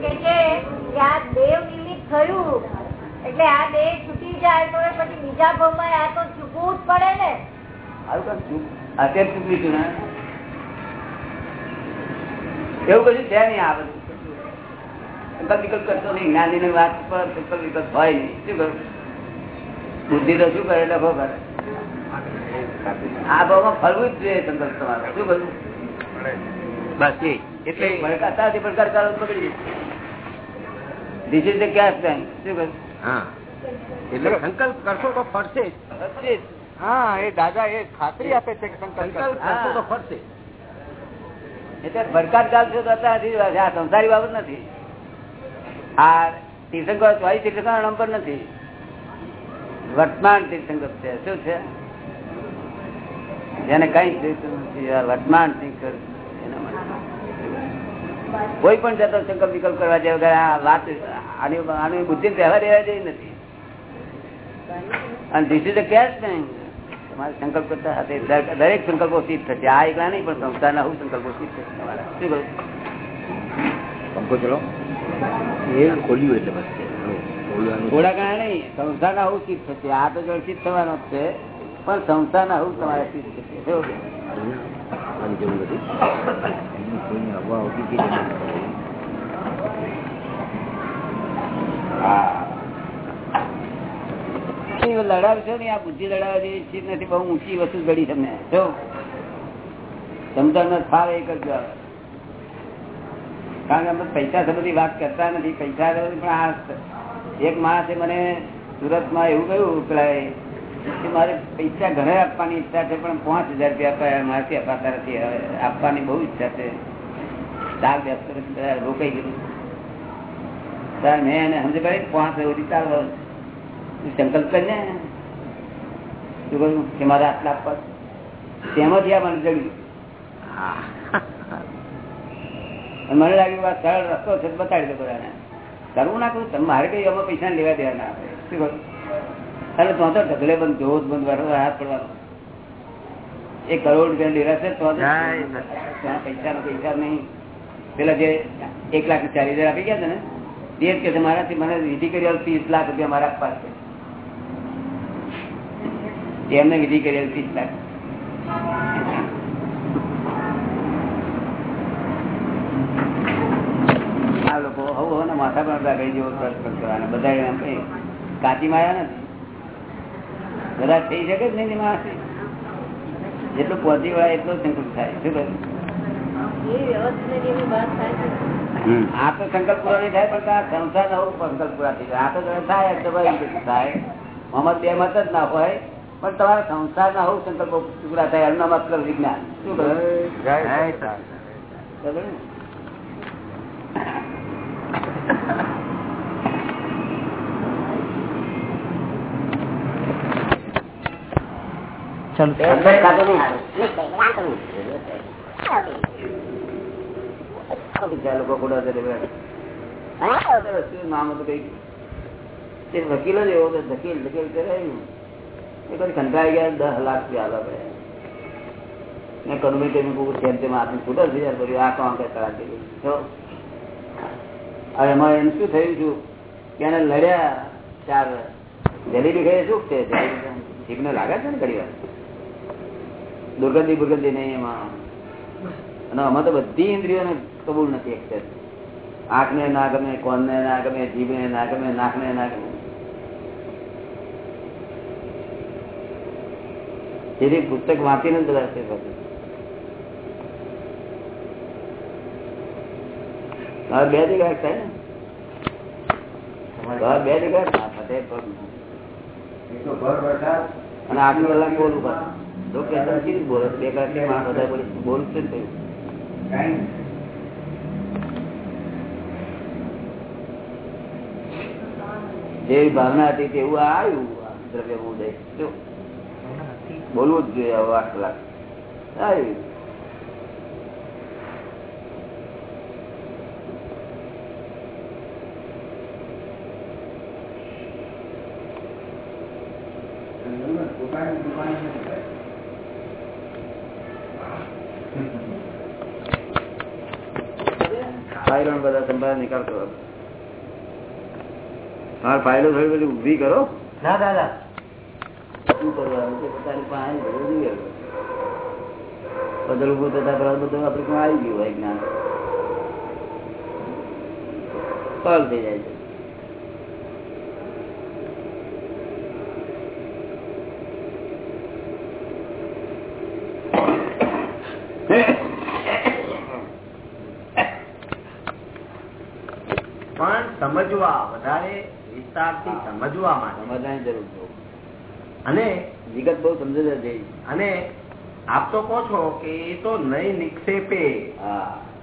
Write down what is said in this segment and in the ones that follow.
કે છે કે આ દેવ નિમિત્ત થયું. એટલે આ દેહ છૂટી જાય તો પછી બીજા ભાવમાં આ તો ચૂકવું જ પડે ને. આવું કઈ ચૂક- અત્યારે ચૂકવીશું ને? એવું કશું છે નહીં આ બધું? વિકલ્પ કરતો નહીં. જ્ઞાની ની વાત પર સંકલ્પ વિકલ્પ હોય નહીં. શું કરું? બુદ્ધિ તો શું કરે? ડબો કરે. આ ભાવમાં ફરવું જ જોઈએ સંકલ્પ તમારે. શું કરું? બસ એટલે ભડકાતાથી ભડકાર કરો બગડી this is the cash bank શું હા. એટલે સંકલ્પ કરશો તો ફરશે જ. હા એ દાદા એ ખાતરી આપે છે કે સંકલ્પ કરશો. તો ફરશે એટલે ભડકાટ ચાલશે તો અત્યારે આ સંસારી બાબત નથી. આ તીર્થંકર ચોવીસ તીર્થંકર નંબર નથી. વર્તમાન તીર્થંકર છે. શું છે? જેને કઈ તીર્થંકર નથી. આ વર્તમાન તીર્થંકર એના કોઈ પણ જતો સંકલ્પ વિકલ્પ કરવા જેવો આ વાત આની આની બુદ્ધિ વ્યવહાર રહેવા જેવી નથી. અને ધીસ ઇઝ કેશ બેંક તમારે સંકલ્પ કરતા સાથે દરેક- દરેક સંકલ્પો સિદ્ધ થશે. આ એકલા નહીં પણ સંસ્થાના હું સંકલ્પો સિદ્ધ થશે તમારા. શું કહું? પંખો ચલો. એ ખોલ્યું એટલે બસ. થોડા ઘણા નહીં સંસ્થાના હું સિદ્ધ થશે. આ તો જો સિદ્ધ થવાનો જ છે. પણ સંસ્થાના હું તમારે સિદ્ધ થશે. જરૂર નથી કોઈને હવા ઊભી કે એ લડાવશો ને, આ બુદ્ધિ લડાવવા જેવી ચીજ નથી, બહુ ઊંચી વસ્તુ ઘડી તમને. જો. સમજણ ફાવે એક જ કારણ કે અમે પૈસા સંબંધી વાત કરતા નથી, પૈસા પણ આ એક માણસે મને સુરતમાં એવું કહ્યું પેલા કે મારે પૈસા ઘરે આપવાની ઈચ્છા છે, પણ પાંચ હજાર રૂપિયા મારાથી અપાતા નથી. આપવાની બહુ ઈચ્છા છે. ચાર બધા રોકાઈ ગયું. ત્યારે મેં એને સમજ કરી પાંચ સુધી ચાર વર્ષ સંકલ્પ કરીને શું કહ્યું કે મારે આટલા આપવા છે. તેમાંથી આ મને જડ્યું. મને લાગ્યું આ સરળ રસ્તો છે બતાડી દો બધાને. કરવું ના કરું મારે કઈ આમાં પૈસા લેવા દેવા ના આવે શું કહ્યું અરે તો તો ઢગલે બંધ જોત બંધ વાળો હાથ પડવાનો. એક કરોડ રૂપિયા છે તો પૈસા ત્યાં પૈસા પૈસા નહીં. પેલા જે એક લાખ ચાલીસ હજાર આપી ગયા છે ને જ કે મારાથી મને વિધિ કરી ત્રીસ લાખ રૂપિયા મારા પાસે. એમને વિધિ કરી ત્રીસ લાખ. લોકો હવ હવ માથા પણ લાગાઈ જેવો પ્રશ્ન કરવાના બધા એમ કઈ કાચી માયા નથી. બધા થઈ શકે જ નહીં માણસ જેટલું પહોંચી વળાય એટલો સંકલ્પ થાય. શું કહ્યું? આ તો સંકલ્પ પૂરો નહીં થાય પણ સંસાર નવો સંકલ્પ પૂરા થઈ જાય. આ તો થાય તો ભાઈ થાય. મોહમ્મદ બે મત જ ના હોય પણ તમારા સંસાર ના હોવું સંકલ્પો પૂરા થાય એમના મતલબ વિજ્ઞાન. શું કહ્યું? ચાલો. ખાતો બીજા લોકો ખોટા છે એટલે શું નામ હતું કઈ તે વકીલો જ એવો કે વકીલ વકીલ કરે ને એ ગયા, દસ લાખ રૂપિયા ને કનુભાઈ કઈ મૂકું તેમ તેમ આપી છૂટો હજાર ભર્યું આ કામ કરા એમાં એમ શું થયું છું કે એને લડ્યા ચાર જલેબી ખાઈ શું છે? જીભને લાગે છે ને ઘડી વાર દુર્ગંધી, બુર્ગંધી નહીં એમાં. અને આમાં તો બધી ઇન્દ્રિયોને કબૂલ નથી એક્સેસ આંખને ના ગમે કોનને ના ગમે જીભને ના ગમે નાકને ના ગમે તેથી પુસ્તક વાંચીને જ બધા છે બધું હવે બે જગ્યા થાય ને હવે બે જગ્યા ના ફતે પણ. અને આગળ કલાક બોલવું પડે તો કે તમે કેવી રીતે બોલો છો? બે કલાક કેમ આ બધા બોલી બોલું છે ને થયું જેવી ભાવના હતી તેવું આવ્યું દ્રવ્ય ઉદય. બોલવું જ જોઈએ આઠ કલાક આવ્યું ફાઇલો બધા સંભાળ નિકાલ કરો હા ફાઇલો થોડી બધી ઊભી કરો. ના દાદા શું કરવાનું છે પોતાની પાસે જોઈએ બધું ઉભું થતા પેલા બધું આપડે આવી ગયું હોય જ્ઞાન. સોલ્વ થઈ જાય છે. વિસ્તારથી સમજવા માટે. સમજવાની જરૂર અને વિગત બહુ સમજે છે અને આપ તો કહો છો કે એ તો નઈ નિક્ષેપે.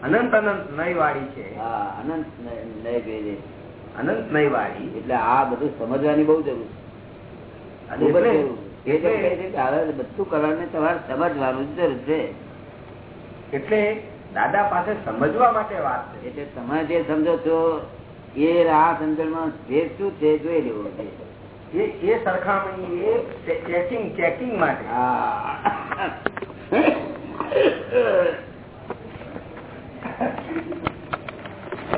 અનંત અનંત નઈ વાળી છે અનંત નય અનંત નઈ વાળી એટલે આ બધું સમજવાની બહુ જરૂર છે. બધું કરવાને તમારે સમજવાનું જરૂર છે. એટલે દાદા પાસે સમજવા માટે વાત છે. એટલે તમે જે સમજો છો એ આ સમજણમાં ભેદ શું છે જોઈ લેવો છે એ એ સરખામણી એ ચેકિંગ ચેકિંગ માટે હા.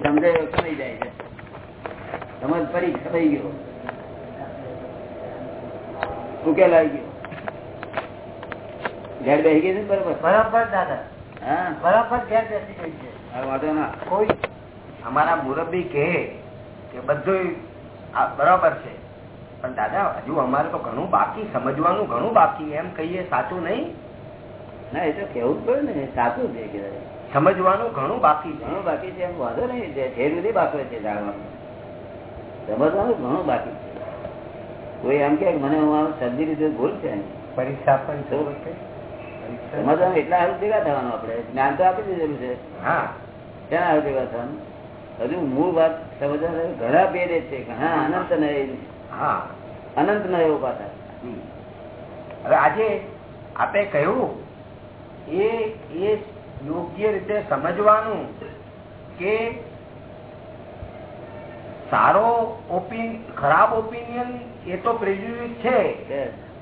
સમજાય એવું સમજાઈ જાય છે સમજ પડી થઈ ગયો ઉકેલ આવી ગયો ઘેર બેસી ગઈ છે ને બરોબર બરાબર દાદા હા બરાબર ઘેર બેસી ગઈ છે હા, વાંધો ના કોઈ અમારા મુરબ્બી કહે કે બધું બરાબર છે. પણ દાદા હજુ અમારે તો ઘણું બાકી સમજવાનું ઘણું બાકી એમ કહીએ સાચું નહીં? ના એ તો કેવું જ પડે ને સાચું છે સમજવાનું ઘણું બાકી ઘણું બાકી છે એમ વાંધો નહીં છે ઠેર સુધી બાકી છે જાણવાનું. સમજવાનું ઘણું બાકી છે. કોઈ એમ કે મને હું સમજી રીતે ભૂલ છે પરીક્ષા પણ છે સમજવાનું એટલા હારું ભેગા થવાનું આપણે. જ્ઞાન તો આપી દીધેલું છે. હા. ક્યાં હારું ભેગા થવાનું? હજુ મૂળ વાત સમજવા ઘણા ભેદે છે ઘણા અનંત નય અનંત નયો પાછા. હવે આજે આપે કહ્યું એ એ યોગ્ય રીતે સમજવાનું કે સારો ઓપિન ખરાબ ઓપિનિયન એ તો પ્રેજ્યુડિસ છે.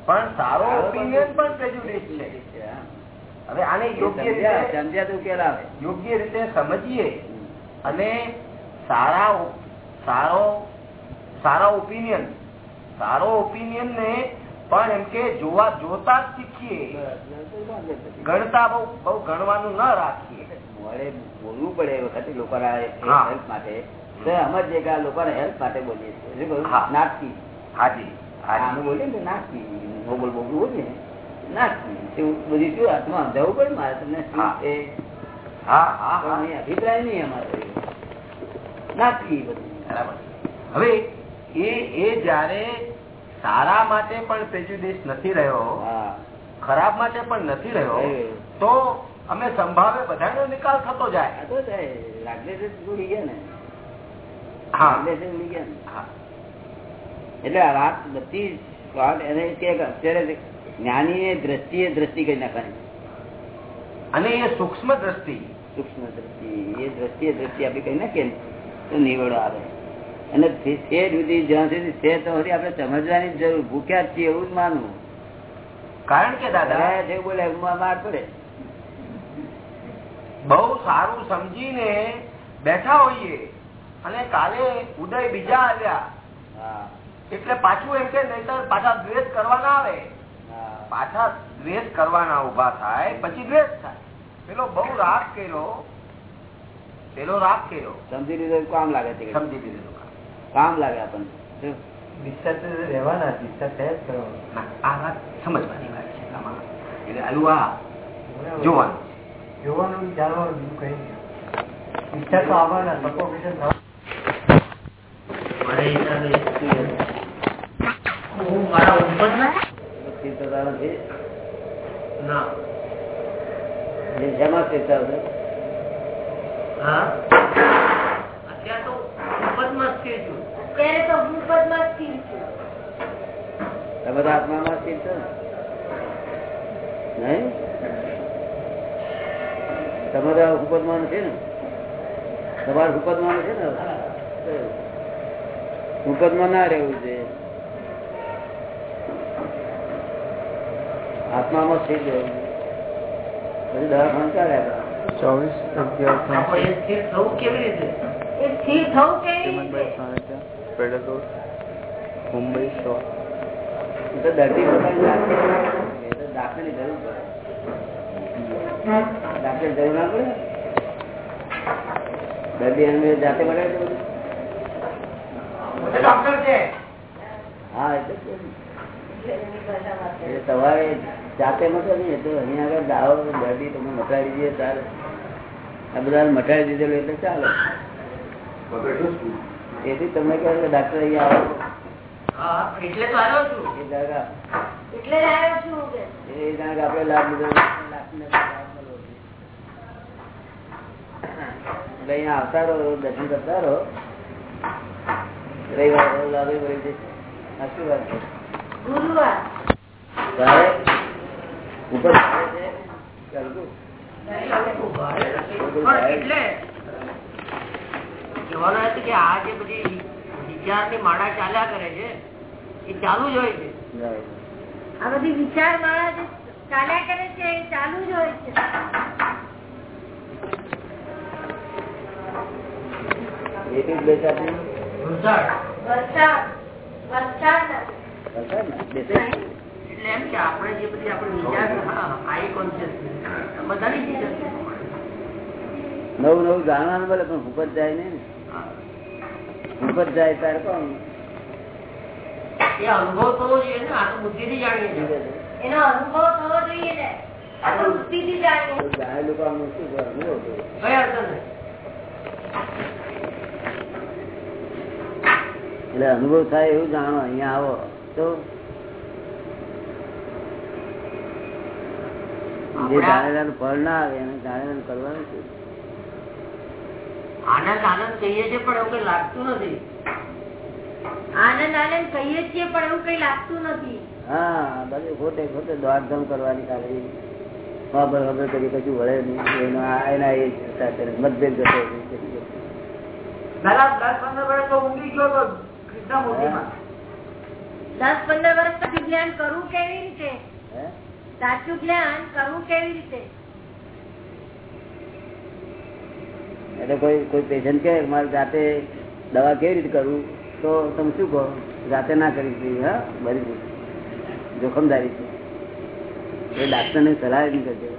પણ સારો ઓપિનિયન પણ પ્રેજ્યુડિસ છે. હવે આને યોગ્ય રીતે સમજ્યા તો યોગ્ય રીતે સમજીએ અને સારા સારો સારા ઓપિનિયન સારો ઓપિનિયન ને પણ એમ કે જોવા જોતા જ શીખીએ. ગણતા બહુ બહુ ગણવાનું ન રાખીએ. બોલવું પડે એ વખતે લોકોના હેલ્પ માટે. સમજીએ કે આ લોકોના હેલ્પ માટે બોલીએ છીએ. નાટકી હાજી. આનું બોલીએ ને નાટકી નોબલ બોલવું ને, નાટકી બધી શું? હાથમાં સમજાવવું પડે મારે તમને અભિપ્રાય નહીં અમારો. નાટકી બધું. હવે એ એ જયારે સારા માટે પણ પ્રેજ્યુડિસ નથી રહ્યો ખરાબ માટે પણ નથી રહ્યો. તો અમે સંભાવે બધાનો નિકાલ થતો જાય. આ જાય લાગે છે ગયા ને. હા. લાગે ગયા ને. હા. એટલે આ વાત બધી વાત એને કે અત્યારે જ્ઞાની દ્રષ્ટિએ દ્રષ્ટિ કઈ નાખવાની. અને એ સૂક્ષ્મ દ્રષ્ટિ. સૂક્ષ્મ દ્રષ્ટિ એ દ્રષ્ટિએ દ્રષ્ટિ આપી કઈ નાખીએ તો નીવડો આવે. અને છે સુધી જ્યાં સુધી છે તો સુધી આપણે સમજવાની જરૂર. ભૂખ્યા છીએ એવું જ માનવું. કારણ કે દાદા જે બોલે માર પડે. બહુ સારું સમજીને બેઠા હોઈએ અને કાલે ઉદય બીજા આવ્યા. એટલે પાછું એમ કે નહીતર પાછા દ્વેષ કરવાના આવે. પાછા દ્વેષ કરવાના ઊભા થાય પછી દ્વેષ થાય. પેલો બહુ રાગ કર્યો. પેલો રાગ કર્યો સમજી લીધો કામ લાગે છે સમજી લીધો કામ. લાગે આપણને? રહેવાના ના, આ વાત સમજવાની વાત છે આમાં એટલે આલું જોવાનું જોવાનું જાણવાનું બીજું કઈ તો આવવાના સફોકેશન હું મારા નથી ના. સ્થિરતા હા અત્યારે તો ઉપરમાં સ્થિર છું. ત્યારે તો હું પદમાં સ્થિર છું. તમે તો આત્મામાં સ્થિર છો ને? નહીં? તમે તો હુકમમાં નથી ને? તમારે હુકમમાં છે ને? હુકમમાં ના રહેવું છે. આત્મામાં સ્થિર રહેવું પછી દવાખાના ચાલ્યા ચોવીસ અગિયાર સ્થિર થવું કેવી રીતે? સ્થિર થવું કેવી રીતે? પેડલ રોડ મુંબઈ સો દર્દી તો જરૂર પડે ડાક્ટર જરૂર ના પડે? દર્દી જાતે બનાવે હા એટલે સવારે જાતે મટે નહીં તો અહીંયા આગળ દાવો દર્દી તમે મટાડી દઈએ ચાલે આ બધા મટાડી દીધેલું એટલે ચાલે. એથી તમને કહે કે ડાક્ટર અહીંયા આવો. એટલે તો આવ્યો છું. એ જાગા એટલે આવ્યો છું એ જાણે આપણે લાભ લીધો. લાભને લાભ મળવો જોઈએ. એટલે અહીંયા આવતા રહો દર્શન કરતા રહો. રવિવાર લાભે જશે આ શું વાત છે. ગુરુવાર. ઉપર છે. કહેવાનું હતું કે આ જે બધી વિચારની માળા ચાલ્યા કરે છે એ ચાલુ જ હોય છે. આ બધી વિચાર મારા ચાલ્યા કરે છે એ ચાલુ જ હોય છે. એક એક બે ચાર વરસાદ. વરસાદ વરસાદ? એટલે એમ કે આપણે જે બધી આપણે વિચાર હા આઈ કોન્શિયસનેસ બધાની ચીજ. નવું નવું જાણવાનું બોલે પણ ભૂપત જાય નહીં ને. હા. જાય ત્યારે કોણ? એ અનુભવ થવો જોઈએ ને આ તો બુદ્ધિથી જાણીએ છીએ. એનો અનુભવ થવો જોઈએ ને આ તો જાણીએ. શું એટલે અનુભવ થાય એવું જાણો અહીંયા આવો. તો જે આપણા- ફળ ના આવે એને જાણેલાનું કરવાનું શું આનંદ આનંદ કહીએ છીએ પણ એવું કઈ લાગતું નથી. આનંદ આનંદ કહીએ છીએ પણ એવું કઈ લાગતું નથી. હા બધું ખોટે ખોટે દોડધામ કરવાની ખાલી ખબર ખબર કરી કશું વળે નહીં. આ- એના એ સાથે મતભેદ જતો દસ પંદર વર્ષ તો ઊંઘી ગયો તો કૃષ્ણમૂર્તિમાં દસ પંદર વર્ષ પછી જ્ઞાન કરવું કેવી રીતે? સાચું જ્ઞાન કરવું કેવી રીતે? એટલે કોઈ કોઈ પેશન્ટ કે મારે જાતે દવા કેવી રીતે કરવું તો તમે શું કહો? જાતે ના કરી શકીએ હા બરી જોખમદારી છે. એ ડાક્ટરને સલાહ નહીં કરજો.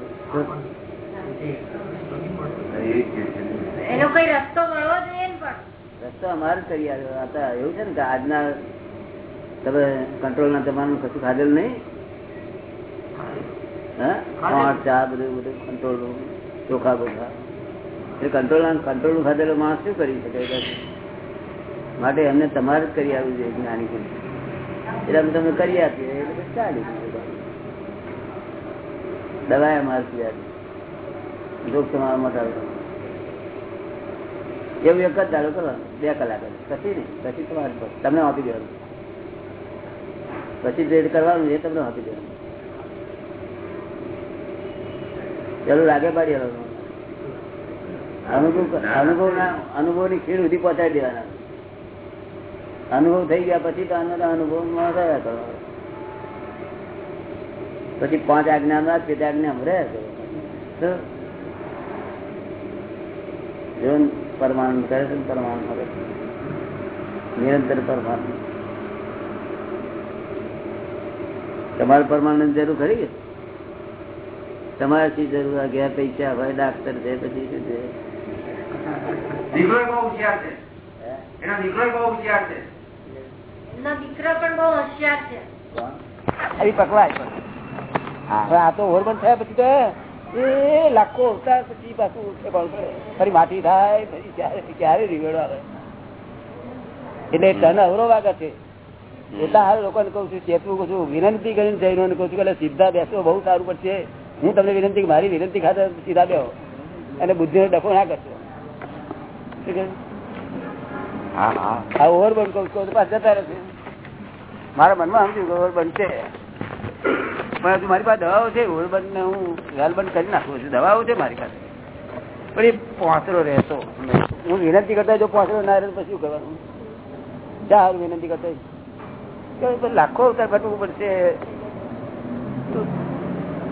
એનો કઈ રસ્તો મળવો જોઈએ પણ. રસ્તો અમારે કરી આવ્યો. હતા એવું છે ને કે આજના તમે કંટ્રોલ ના તમારું કશું ખાધેલું નહીં. ખાંડ ચા બધું બધું કંટ્રોલ ચોખા બોખા. એ કંટ્રોલ કંટ્રોલ ખાધેલો માણસ શું કરી શકે? માટે એમને તમારે જ કરી આવવું જોઈએ જ્ઞાની પુરુષ. એટલે અમે તમે કરી આપીએ એટલે ચાલી. દવા મારતી પીવાની જોક તમારા મટાડો એવું એક જ ચાલુ કરો બે કલાક. પછી નહીં પછી તમારે તમને આપી દેવાનું. પછી જે કરવાનું એ તમને આપી દેવાનું. પેલું લાગે પાડી. અનુભવ અનુભવ ના. અનુભવની ખીણ સુધી પહોંચાડી દેવાના. અનુભવ થઈ ગયા પછી તો આનો અનુભવમાં રહ્યા કરવાનો પછી પાંચ આજ્ઞા ના તે આજ્ઞા રહ્યા કરો. જો પરમાણુ કરે છે પરમાણુ કરે નિરંતર પરમાણુ. તમારે પરમાણુ જરૂર ખરી કે? તમારે શી જરૂર અગિયાર પૈસા હોય ડાક્ટર છે પછી શું છે? દીકરો બહુ હોશિયાર છે. હે? દીકરો બહુ હોશિયાર છે. એમનો દીકરો પણ બહુ હોશિયાર છે. આવી પકવાય. હવે આ તો ઓવરબંધ થયા પછી તો એ લાખો પછી ફરી માટી થાય પછી ક્યારે ક્યારે રીવેડો આવે? એટલે ટન અવરો વાગે છે. એટલા હાલ લોકોને કહું છું ચેતવું કહું છું વિનંતી કરીને જઈને કહું છું કે સીધા બેસો બહુ સારું પડશે. હું તમને વિનંતી મારી વિનંતી ખાતે સીધા બેહો. અને બુદ્ધિ નો ડખો ના કરશો? આ ઓવરબંધ કહું છું તો જતા રહેશે મારા મનમાં સમજ્યું કે ઓવરબંધ છે. પણ હજુ મારી પાસે દવાઓ છે. ઓવરબંધ ને હું વેલબંધ કરી નાખું છું. દવાઓ છે મારી પાસે. પણ એ પોસરો રહેતો હું વિનંતી કરતા જો પોસરો ના રહે તો પછી શું કરવાનું? સારું વિનંતી કરતા પછી લાખો અવતાર ઘટવું પડશે.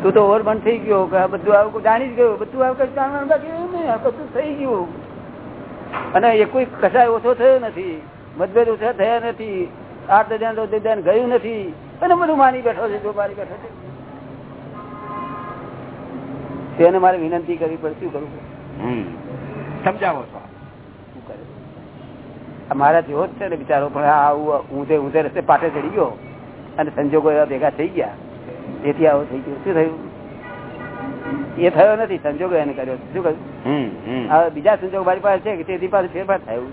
તું તો ઓવર બંધ થઈ ગયો બધું આવું જાણી જ ગયું. બધું આવું કઈ જાણવાનું બાકી નહીં આ બધું થઈ ગયું. અને એ કોઈ કસાય ઓછો થયો નથી. મતભેદ ઓછા થયા નથી. આઠ દજાન દસ દજાન ગયું નથી. અને બધું માની બેઠો છે જો મારી બેઠો છે. તેને મારે વિનંતી કરવી પડે શું કરવું. સમજાવો છો. શું કરે? મારા જેવો જ છે ને બિચારો પણ આ આવું ઊંધે ઊંધે રસ્તે પાટે ચડી ગયો. અને સંજોગો એવા ભેગા થઈ ગયા. તેથી આવું થઈ ગયું. શું થયું? એ થયો નથી સંજોગો એને કર્યો. શું કહ્યું. હવે બીજા સંજોગ મારી પાસે છે કે તેથી પાસે ફેરફાર થયું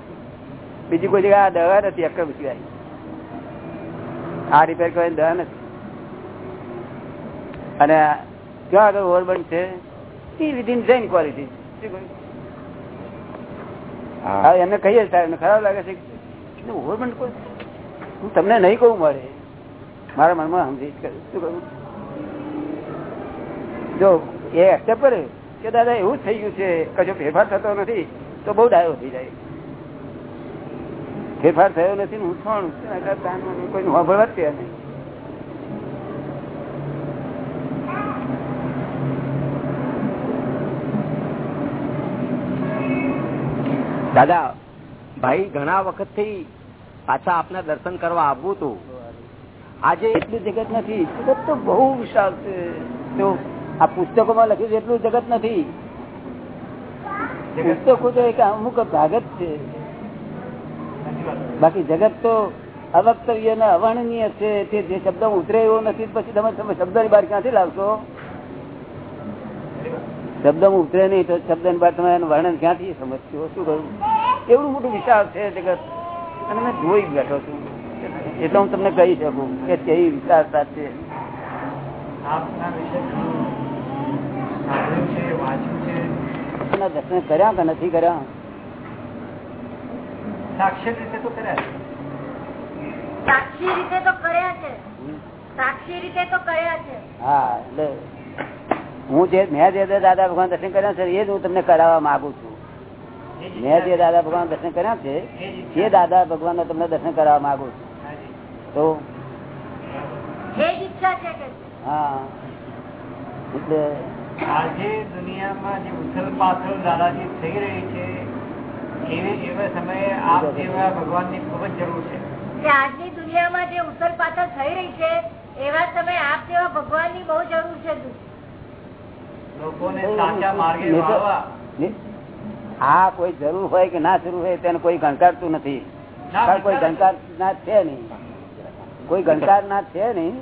બીજી કોઈ જગ્યાએ આ દવા નથી અક્કર સિવાય આ રિપેર કરવાની દવા નથી. અને ક્યાં આગળ ઓવરબંધ છે? એ વિધિન જૈન ક્વોલિટી હા. એમને કહીએ સાહેબ ખરાબ લાગે છે કોઈ હું તમને નહીં કહું મળે મારા મનમાં સમજી શું કહું જો એ એક્સેપ્ટ કરે કે દાદા, એવું થઈ ગયું છે. કશો ફેરફાર થતો નથી, તો બહુ ડાયો થઈ જાય. ફેરફાર થયો નથી હું થોડું કોઈ વાપરવા જ ત્યાં નહીં. દાદા, ભાઈ, ઘણા વખતથી પાછા આપના દર્શન કરવા આવવું હતું. આજે એટલું જગત નથી. જગત તો બહુ વિશાળ છે. આ પુસ્તકોમાં લખ્યું છે એટલું જગત નથી. પુસ્તકો તો એક અમુક ભાગ જ છે બાકી જગત તો અવક્તવ્ય ને અવર્ણનીય છે તે જે શબ્દ ઉતરે એવો નથી પછી તમે તમે શબ્દની બહાર ક્યાંથી લાવશો? શબ્દ ઉતરે નહીં તો શબ્દની બહાર તમે એનું વર્ણન ક્યાંથી સમજશો? શું કહ્યું એવડું મોટું વિશાળ છે જગત. અને મેં જોઈ બેઠો છું. એટલે હું તમને કહી શકું કે કેવી વિચારતા છે. આપના વિશે ઘણું સાંભળ્યું છે વાંચ્યું છે એના દર્શન કર્યા કે નથી કર્યા? સાક્ષર રીતે તો કર્યા સાક્ષી રીતે તો કર્યા છે. સાક્ષી રીતે તો કર્યા છે. હા એટલે હું જે મેં જે દાદા ભગવાન દર્શન કર્યા છે એ જ હું તમને કરાવવા માંગુ છું. મેં જે દાદા ભગવાન દર્શન કર્યા છે એ દાદા ભગવાન તમને દર્શન કરાવવા માંગુ છું. તો? હા. એટલે આજે દુનિયામાં જે ઉથલ પાથલ દાદાજી થઈ રહી છે એવી એવા સમયે આપ જેવા ભગવાનની ખૂબ જ જરૂર છે. આજની દુનિયામાં જે ઉથલ પાથલ થઈ રહી છે એવા સમયે આપ જેવા ભગવાનની બહુ જરૂર છે લોકોને સાચા માર્ગે. આ કોઈ જરૂર હોય કે ના જરૂર હોય તેને કોઈ ગણકારતું નથી. કોઈ ગણકાર ગણકાર ના છે નહીં. કોઈ ગણકાર ના છે નહીં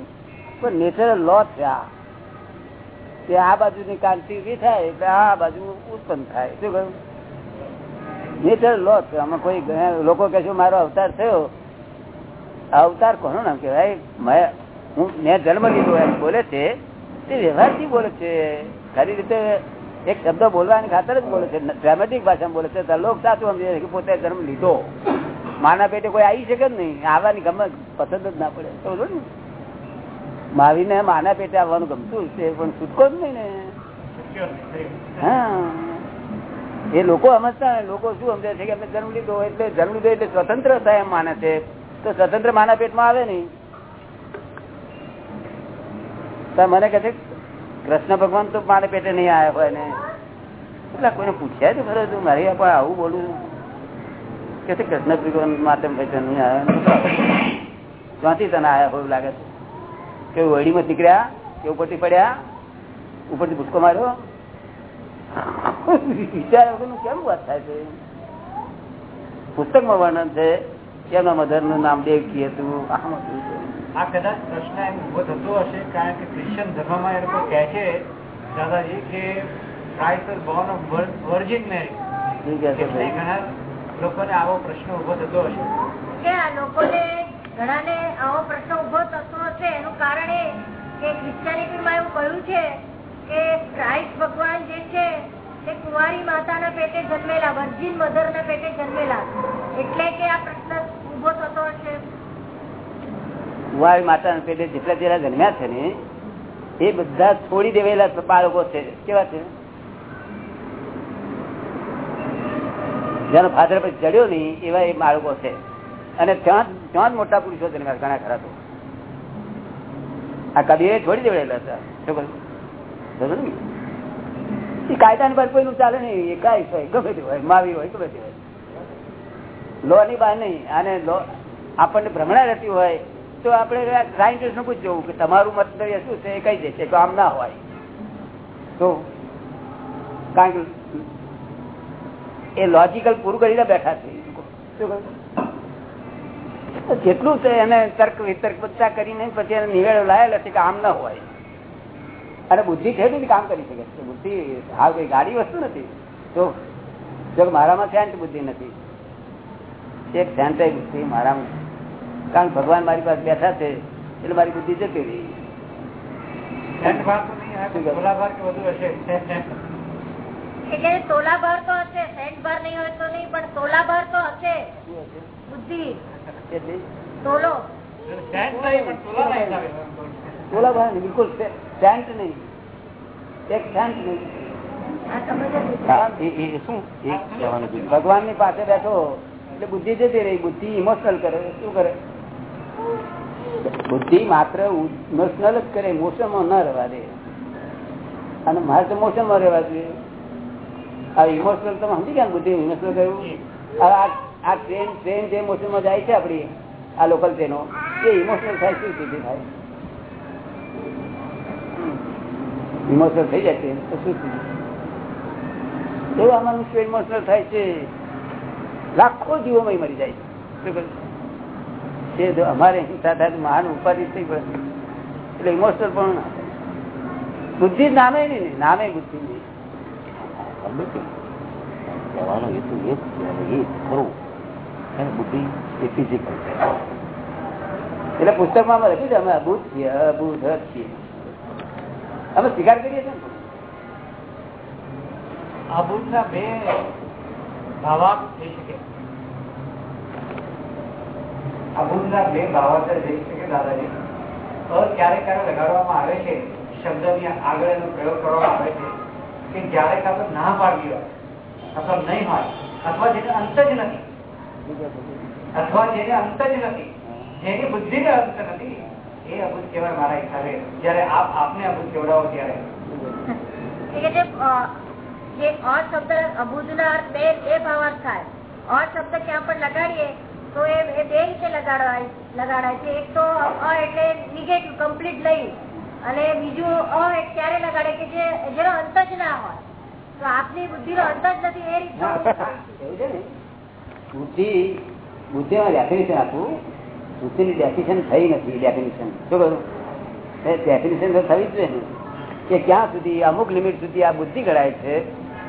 પણ નેચરલ લો છે આ. તે આ બાજુની કાંતિ ઊભી થાય એટલે આ બાજુ ઉત્પન્ન થાય. શું કહ્યું? નેચર લો આમાં કોઈ લોકો કે છે, મારો અવતાર થયો. અવતાર કોનું નામ કહેવાય? હું મેં જન્મ લીધો એમ બોલે છે. તે વ્યવહારથી બોલે છે. ખરી રીતે એક શબ્દ બોલવાની ખાતર જ બોલે છે. ડ્રામેટિક ભાષામાં બોલે છે. લોક સાચું સમજે કે પોતે જન્મ લીધો. માના પેટે કોઈ આવી શકે જ નહીં. આવવાની ગમે પસંદ જ ના પડે. તો ને? માવીને માના પેટે આવવાનું ગમતું છે પણ છૂટકો જ નહીં ને. હા. એ લોકો સમજતા લોકો શું સમજે છે કે અમે જન્મ લીધો એટલે જન્મ લીધો એટલે સ્વતંત્ર થાય એમ માને છે. તો સ્વતંત્ર માના પેટમાં આવે નહીં. મને કહે છે, કૃષ્ણ ભગવાન તો મારે પેટે નહીં આવ્યા હોય ને. એટલે કોઈને પૂછ્યા છે ખરો તું, મારે પણ આવું બોલું? કે કૃષ્ણ ભગવાન માટે પેટે નહીં આવ્યા. ક્યાંથી તને આવ્યા હોય લાગે છે? કે વડીમાં નીકળ્યા કે ઉપરથી પડ્યા? ઉપરથી ભૂસકો માર્યો વિચાર વગરનું કેમ વાત થાય છે? પુસ્તકમાં વર્ણન છે. એમના મધરનું નામ દેવકી હતું. આમ હતું. આ કદાચ પ્રશ્ન એમ ઊભો થતો હશે કારણ કે ક્રિશ્ચન ધર્મમાં એ લોકો કહે છે દાદાજી કે Christ born of Virgin Mary છે ભાઈ? ઘણા લોકોને આવો પ્રશ્ન ઊભો થતો હશે. કે આ લોકોને ઘણાને આવો પ્રશ્ન ઊભો થતો હશે એનું કારણ એ કે ક્રિશ્ચિયાનિટીમાં એવું કહ્યું છે કે ક્રાઇસ્ટ ભગવાન જે છે તે કુંવારી માતાના પેટે જન્મેલા વર્જિન મધરના પેટે જન્મેલા. એટલે કે આ પ્રશ્ન ઊભો થતો હશે. કુંવારી માતાના પેટે જેટલા જેટલા જન્મ્યા છે ને, એ બધા છોડી દેવેલા બાળકો છે. કેવા છે? જેનો ફાધર પછી ચડ્યો નહીં, એવા એ બાળકો છે. અને ત્યાં ત્યાં જ મોટા પુરુષો છે ઘણા ખરા તો. આ કબીરે છોડી દેવડેલા હતા. શું? એ કાયદાની પર કોઈનું ચાલે નહીં. એ કાંઈ હોય ગમે તે હોય. માવી હોય, ગમે તે હોય. લો ની બહાર નહીં. અને લો આપણને ભ્રમણા રહેતી હોય, તો આપણે સાયન્ટિસ્ટનું પૂછવું કે તમારું મંતવ્ય શું છે? એ કહી દેશે તો આમ ના હોય. તો કારણ કે એ લોજિકલ પૂરું કરીને બેઠા છે. શું કહ્યું? તો જેટલું છે એને તર્ક વિતર્ક બધા કરીને પછી એને નિવેડો લાયેલા છે કે આમ ના હોય. અને બુદ્ધિ છે કામ કરી શકે છે. બુદ્ધિ હા કઈ ગાડી વસ્તુ નથી. તો જો મારામાં શાંત બુદ્ધિ નથી. એક શાંત બુદ્ધિ મારામાં. કારણ ભગવાન મારી પાસે બેઠા છે એટલે મારી બુદ્ધિ જતી રહી. એટલે તોલા ભાર તો હશે સેન્ટ ભાર નહીં હોય તો નહીં પણ તોલા ભાર તો હશે? બુદ્ધિ. એટલે તોલો. ભાઈ બિલકુલ સેન્ટ નહીં. એક સેન્ટ નહીં. ભગવાન. ભગવાનની પાસે બેઠો એટલે બુદ્ધિ જતી રહી. બુદ્ધિ ઇમોશનલ કરે. શું કરે? બુદ્ધિ માત્ર ઇમોશનલ જ કરે મોશનમાં ન રહેવા દે. અને મારે તો મોશનમાં રહેવા જોઈએ. આ ઇમોશનલ તમે સમજી ગયા ને બુદ્ધિ ઇમોશનલ કર્યું? આ આ ટ્રેન ટ્રેન જે મોશનમાં જાય છે આપણી આ લોકલ ટ્રેનો એ ઇમોશનલ થાય, શું સ્થિતિ થાય? ઇમોશનલ થઈ જાય છે તો શું સ્થિતિ એવું આ મનુષ્ય ઇમોશનલ થાય છે? લાખો જીવોમાં મરી જાય છે. કહ્યું? અમારે હિંસા થાય મહાન ઉપાધિ થઈ પડે એટલે ઇમોશનલ પણ બુદ્ધિ નામે નહીં નામે બુદ્ધિ નહીં. કહેવાનો હેતુ એ જ છે એ ખરું અને બુદ્ધિ એ ફિઝિકલ છે. એટલે પુસ્તકમાં અમે લખ્યું છે અમે અભૂત છીએ અભૂત છીએ. અમે સ્વીકાર કરીએ છીએ ને? આ બે ભાવાર્થ થઈ શકે. આ બુદ્ધના બે ભાવાર્થ થઈ શકે દાદાજી. અ ક્યારેક ક્યારે લગાડવામાં આવે છે શબ્દની આગળ એનો પ્રયોગ કરવામાં આવે છે કે ક્યારેક આપણે ના પાડવી હોય અથવા નહીં હોય અથવા જેને અંત જ નથી. અથવા જેને અંત જ નથી જેની બુદ્ધિને અંત નથી એ અભૂત કહેવાય મારા હિસાબે. જયારે આપ આપને અભૂત કેવડાવો ત્યારે. એટલે જે અ, જે અ શબ્દ અબુધના અર્થ બે બે ભાવાર્થ થાય. અ શબ્દ ક્યાં પણ લગાડીએ તો એ એ બે રીતે લગાડવાય લગાડાય છે. એક તો અ એટલે નિગેટિવ કમ્પ્લીટ લઈ. અને બીજું અ ક્યારે લગાડે કે જે જેનો અંત જ ના હોય. તો આપની બુદ્ધિનો અંત જ નથી એ ને? બુદ્ધિ બુદ્ધિમાં ડેફિનેશન આપવું બુદ્ધિની ડેફિનેશન થઈ નથી ડેફિનેશન શું કરું ડેફિનેશન તો થવી જ જોઈએ ને. કે ક્યાં સુધી, અમુક લિમિટ સુધી આ બુદ્ધિ ગણાય છે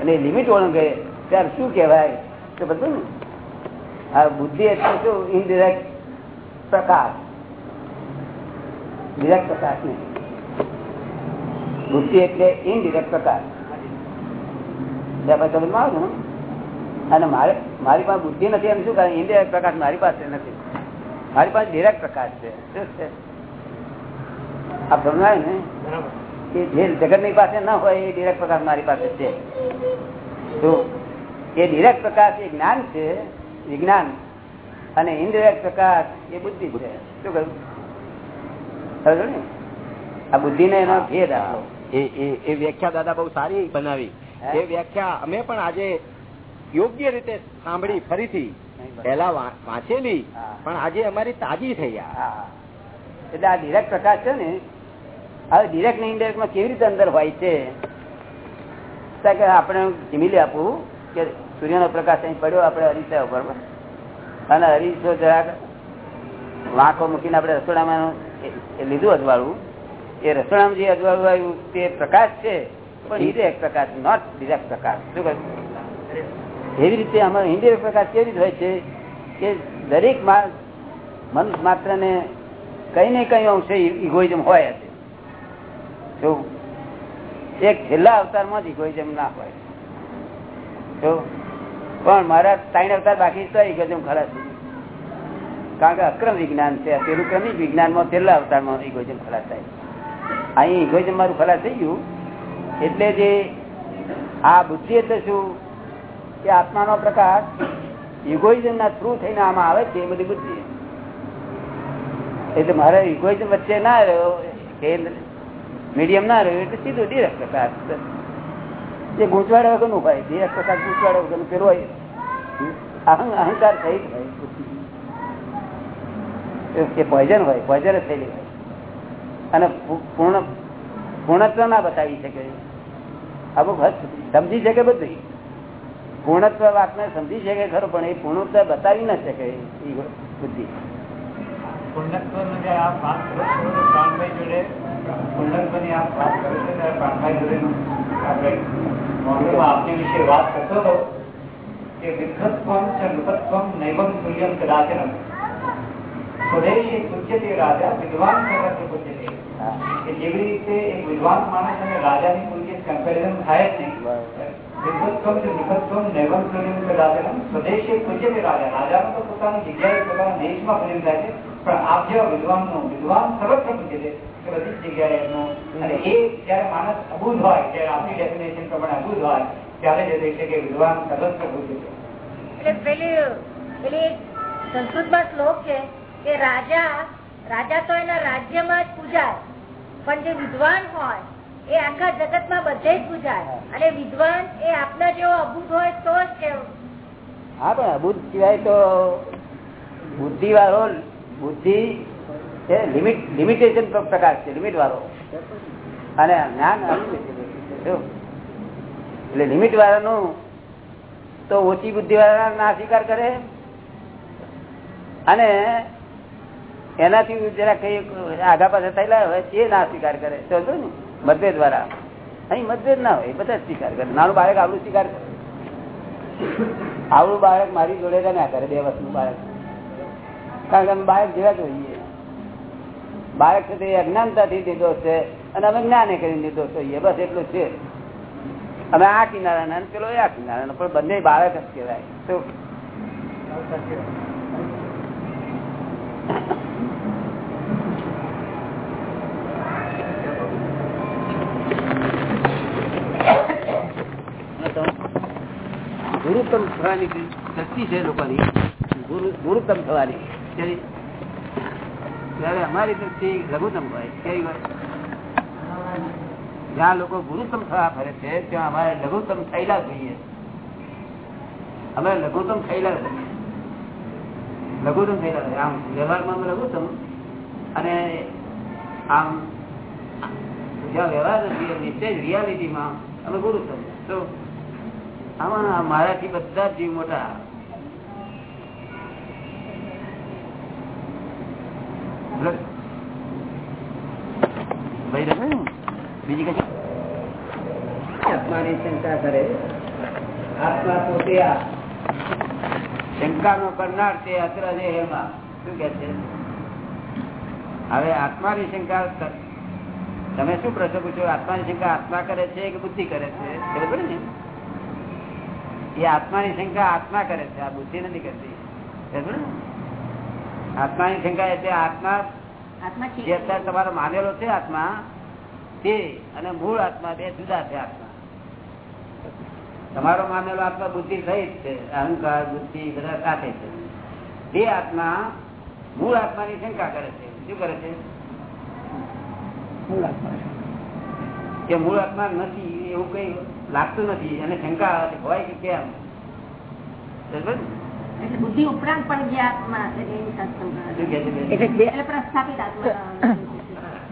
અને લિમિટ ઓળંગે, ત્યારે શું કહેવાય? તો બધું આ બુદ્ધિ એટલે શું? ઇનડિરેક્ટ પ્રકાશ. ડિરેક્ટ પ્રકાશ નહીં. બુદ્ધિ એટલે ઇનડિરેક્ટ પ્રકાશ. સમજમાં આવે ને? અને મારે મારી પાસે બુદ્ધિ નથી એમ શું કારણ? ઇન્ડિરેક્ટ પ્રકાશ મારી પાસે નથી. મારી પાસે ડિરેક્ટ પ્રકાશ છે. શું છે? આ સમજાય ને? કે જે જગતની પાસે ના હોય એ ડિરેક્ટ પ્રકાશ મારી પાસે છે. તો એ ડિરેક્ટ પ્રકાશ એ જ્ઞાન છે વિજ્ઞાન અને ઇનડિરેક્ટ પ્રકાશ એ બુદ્ધિ છે. શું કહ્યું? સમજો ને? આ બુદ્ધિને એનો ભેદ એ વ્યાખ્યા દાદા બહુ સારી બનાવી. એ વ્યાખ્યા અમે પણ આજે યોગ્ય રીતે સાંભળી ફરીથી. પેલા વાંચેલી પણ આજે અમારી તાજી થઈ એટલે આ ડિરેક્ટ પ્રકાશ છે ને હવે ડિરેક્ટ ને ઇન્ડિરેક્ટમાં કેવી રીતે અંદર હોય છે? કે આપણે જીમીલી આપવું કે સૂર્યનો પ્રકાશ અહીં પડ્યો આપણે અરીસા ઉપર અને અરીસો જરાક વાંકો મૂકીને આપણે રસોડામાં લીધું અજવાળું. એ રસોડામાં જે અજવાળું આવ્યું તે પ્રકાશ છે પણ ઇન્ડિરેક્ટ પ્રકાશ નોટ ડિરેક્ટ પ્રકાશ. શું કહ્યું? એવી રીતે આમાં હિન્દી પ્રકાશ કેવી રીતે હોય છે કે દરેક મનુષ્ય માત્ર ને કઈ ને કઈ અંશે ઇગોઇઝમ હોય છે જો એક છેલ્લા અવતારમાં જ ઇગોઇઝમ ના હોય. જો પણ મારા ત્રણ અવતાર બાકી તો ઇગોઇઝમ ખરા છે. કારણ કે અક્રમ વિજ્ઞાન છે. પેલું ક્રમિક વિજ્ઞાનમાં છેલ્લા અવતારમાં ઇગોઇઝમ ખલાસ થાય. અહીં ઇગોઇઝમ મારું ખલાસ થઈ ગયું. એટલે જે આ બુદ્ધિ એટલે શું? કે આત્માનો પ્રકાશ ઇગોઇઝમ ના થ્રુ થઈને આમાં આવે છે, એ બધી બુદ્ધિ. એટલે મારે ઇગોઇઝમ વચ્ચે ના રહ્યો, કે મીડિયમ ના રહ્યો, એટલે સીધું ડિરેક્ટ પ્રકાશ. જે ગૂંચવાડે વગરનું ભાઈ ડિરેક્ટ પ્રકાશ ગૂંચવાડે વગરનું પેલું અહં, અહંકાર થઈ હોય. એ પોઈઝન હોય પોઈઝન જ થયેલી હોય. અને પૂર્ણ પૂર્ણત્વ ના બતાવી શકે. અમુક હદ. સમજી શકે બધું પૂર્ણત્વ વાતને સમજી શકે ખરો પણ એ પૂર્ણત્વ બતાવી ના શકે બુદ્ધિ. જેવી રીતે એક વિદ્વાન માણસ અને રાજાની કોઈ કમ્પેરિઝન થાય જ નહીં. થાય છે. વિદ્વાન સર્વત્ર પૂજ્ય છે કે બધી જગ્યાએ એમનો. અને એ જ્યારે માણસ અબૂધ હોય, જ્યારે આપણી ડેફિનેશન પ્રમાણે અબૂધ હોય, ત્યારે જ એ છે વિદ્વાન સર્વત્ર પૂજ્ય છે. એટલે પેલી પેલી સંસ્કૃતમાં શ્લોક છે કે રાજા રાજા તો એના રાજ્યમાં જ પૂજાય. પણ જે વિદ્વાન હોય એ આખા જગતમાં બધે જ પૂજાય. અને વિદ્વાન એ આપના જેવો અભૂત હોય તો જ કેવું? હા, પણ અભૂત સિવાય તો બુદ્ધિ વાળો બુદ્ધિ લિમિટ લિમિટેશન પ્રકાર છે લિમિટ વાળો. અને જ્ઞાન છે. એટલે લિમિટ વાળાનું તો ઓછી બુદ્ધિ વાળા ના સ્વીકાર કરે? અને એનાથી જરા કઈ આઘા પાછા થયેલા હોય તે ના સ્વીકાર કરે. સમજો ને? મતભેદ વાળા. અહીં મતભેદ ના હોય બધા સ્વીકાર કરે. નાનું બાળક આવડું સ્વીકાર કરે. આવડું બાળક મારી જોડે ના કરે, બે વર્ષનું બાળક. કારણ કે બાળક જેવા જોઈએ બાળક છે તે અજ્ઞાનતાથી નિર્દોષ છે, અને અમે જ્ઞાને કરી નિર્દોષ હોઈએ બસ એટલું છે. અમે આ કિનારાના ના પેલો એ આ કિનારાના, પણ બંને બાળક જ કહેવાય. તો ગુરુત્તમ થવાની શક્તિ છે લોકોની ગુરુત્તમ થવાની, ત્યારે અમારી દ્રષ્ટિ લઘુત્તમ હોય, કેવી હોય? જ્યાં લોકો ગુરુત્તમ થવા ફરે છે, ત્યાં અમારે લઘુત્તમ થયેલા જોઈએ. અમે લઘુત્તમ થયેલા લઘુત્તમ થયેલા. આમ વ્યવહારમાં લઘુત્તમ. અને આમ જ્યાં વ્યવહાર નથી રિયાલિટીમાં અમે ગુરુત્તમ. તો આમાં મારાથી બધા જીવ મોટા? બીજી કઈ? આત્માની શંકા કરે. આત્મા પોતે શંકા નો કરનાર તે અત્ર છે એમાં. શું કે છે? હવે આત્માની શંકા તમે શું પ્રશ્ન પૂછો? આત્માની શંકા આત્મા કરે છે કે બુદ્ધિ કરે છે? બરોબર ને? એ આત્માની શંકા આત્મા કરે છે. આ બુદ્ધિ નથી કરતી. આત્માની શંકા એટલે આત્મા આત્મા જે અત્યારે તમારો માનેલો છે આત્મા તે અને મૂળ આત્મા બે જુદા છે આત્મા. તમારો માનેલો આત્મા બુદ્ધિ સહિત છે. અહંકાર બુદ્ધિ બધા સાથે છે. તે આત્મા મૂળ આત્માની શંકા કરે છે. શું કરે છે? કે મૂળ આત્મા નથી એવું કઈ લાગતું નથી એને શંકા હોય કે કેમ? બુદ્ધિ ઉપરાંત પણ જે આત્મા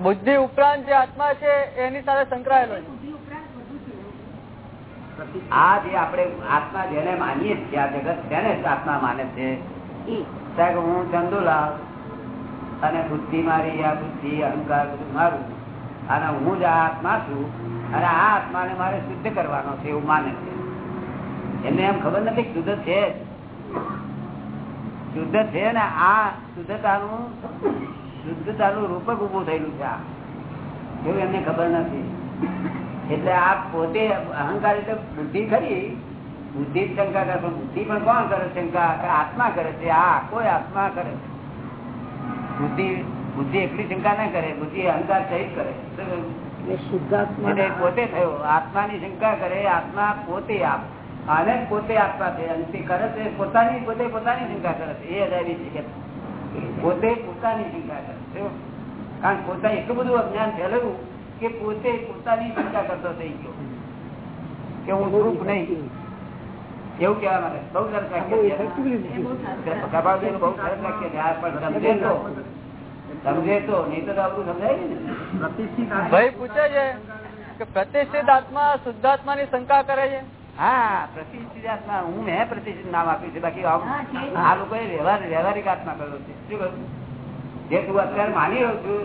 બુદ્ધિ ઉપરાંત જે આત્મા છે એની સાથે સંકળાયેલો આ જે આપણે આત્મા જેને માનીએ છીએ આ જગત તેને આત્મા માને છે? સાહેબ હું ચંદુલાલ અને બુદ્ધિ મારી આ બુદ્ધિ અહંકાર બધું મારું. અને હું જ આ આત્મા છું. અને આ આત્માને મારે શુદ્ધ કરવાનો છે, એવું માને છે. એમને એમ ખબર નથી શુદ્ધ છે શુદ્ધ છે ને આ શુદ્ધતાનું શુદ્ધતાનું રૂપક ઉભું થયેલું છે આ. એવું એમને ખબર નથી. એટલે આ પોતે અહંકાર એટલે બુદ્ધિ ખરી. બુદ્ધિ જ શંકા કરે, પણ બુદ્ધિ પણ કોણ કરે શંકા? આત્મા કરે છે. આ કોઈ આત્મા કરે બુદ્ધિ બુદ્ધિ એટલી શંકા ના કરે. બુદ્ધિ અહંકાર સહિત કરે. પોતે થયો. આત્માની શંકા કરે આત્મા પોતે આપ આને પોતે આત્મા છે અને તે કરે છે પોતાની પોતે પોતાની શંકા કરે છે. એ અજાયબી છે કે પોતે પોતાની શંકા કરે છે. કારણ પોતા એટલું બધું અજ્ઞાન ફેલાયું કે પોતે પોતાની શંકા કરતો થઈ ગયો. કે હું ગુરુપ નહીં. એવું કેવા માટે બહુ સરસ વાક્ય બહુ સરસ વાક્ય છે. આ પણ સમજે તો સમજે તો નહીં તો આપણું સમજાય ને. ભાઈ પૂછે છે કે પ્રતિષ્ઠિત આત્મા શુદ્ધાત્મા ની શંકા કરે છે? હા પ્રતિષ્ઠિત આત્મા હું મેં પ્રતિષ્ઠિત નામ આપ્યું છે. બાકી. આ લોકોએ વ્યવહાર વ્યવહારિક આત્મા કર્યો છે. શું કહ્યું જે તું અત્યારે માની રહ્યો છું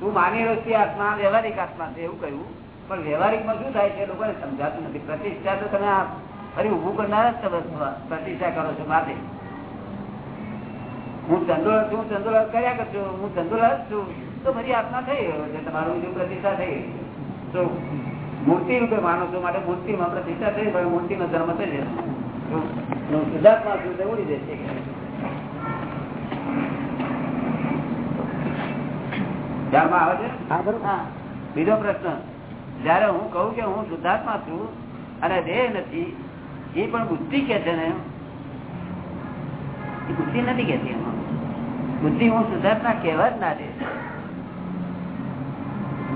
તું માની રહ્યો છે આત્મા વ્યવહારિક આત્મા છે એવું કહ્યું. પણ વ્યવહારિકમાં શું થાય છે? લોકોને સમજાતું નથી. પ્રતિષ્ઠા તો તમે ફરી ઉભું કરનાર જ તમે પ્રતિષ્ઠા કરો છો માટે હું ચંદુલાલ છું ચંદુલાલ કર્યા કરશો હું ચંદુલાલ છું તો ફરી આત્મા થઈ ગયો છે તમારું બીજું પ્રતિષ્ઠા થઈ તો મૂર્તિ રૂપે માનો છો માટે મૂર્તિમાં પ્રતિષ્ઠા થઈ પણ મૂર્તિનો ધર્મ થઈ જશે હું સિદ્ધાર્થમાં છું તે ઉડી જશે ધ્યાનમાં આવે છે? બીજો પ્રશ્ન. જયારે હું કહું કે હું શુદ્ધાત્મા છું અને દેહ નથી એ પણ બુદ્ધિ કે છે ને એ બુદ્ધિ નથી કેતી. બુદ્ધિ હું સુધાર્થના કહેવા જ ના દે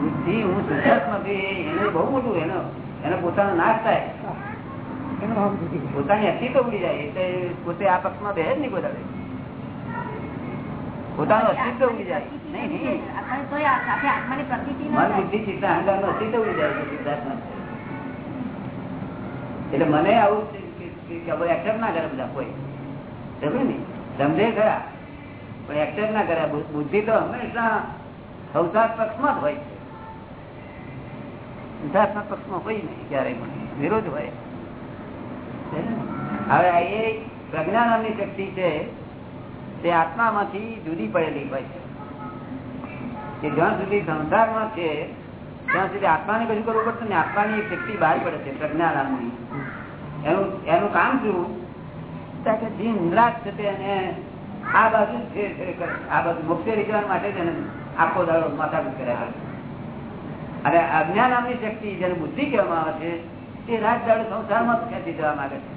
બુદ્ધિ હું સુધાર્થમાં છું એનું બહુ મોટું એનો એનો પોતાનો નાશ થાય પોતાની અસ્તિત્વ ઉડી જાય એટલે પોતે આ પક્ષમાં બે જ નહીં બોલાવે પોતાનું અસ્તિત્વ ઉડી જાય નહીં નહીં મન બુદ્ધિ ચિત્તા અહંકારનું અસ્તિત્વ ઉડી જાય સિદ્ધાર્થમાં. એટલે મને આવું accept ના કરે બધા કોઈ? સમજે ખરા પણ એક્સેપ્ટ ના કર્યા બુદ્ધિ તો હંમેશા સંસાર પક્ષમાં જ હોય છે. સિદ્ધાર્થના પક્ષમાં હોય નહીં ક્યારેય વિરોધ હોય. હવે એ પ્રજ્ઞા નામની શક્તિ છે, તે આત્મામાંથી જુદી પડેલી હોય છે. કે જ્યાં સુધી સંસારમાં છે, ત્યાં સુધી આત્માને કશું કરવું પડશે ને આત્માની શક્તિ બહાર પડે છે પ્રજ્ઞા એનું એનું કામ શું? ત્યાં કે જે નિરાશ છે તેને આ બાજુ આ બાજુ મુક્તિ રીજવા માટે જ આખો દાડો માથાકૂટ કર્યા કરે. અને અજ્ઞા નામની શક્તિ જેને બુદ્ધિ કહેવામાં આવે છે, તે રાત દાડો સંસારમાં ખેંચી જવા માંગે છે.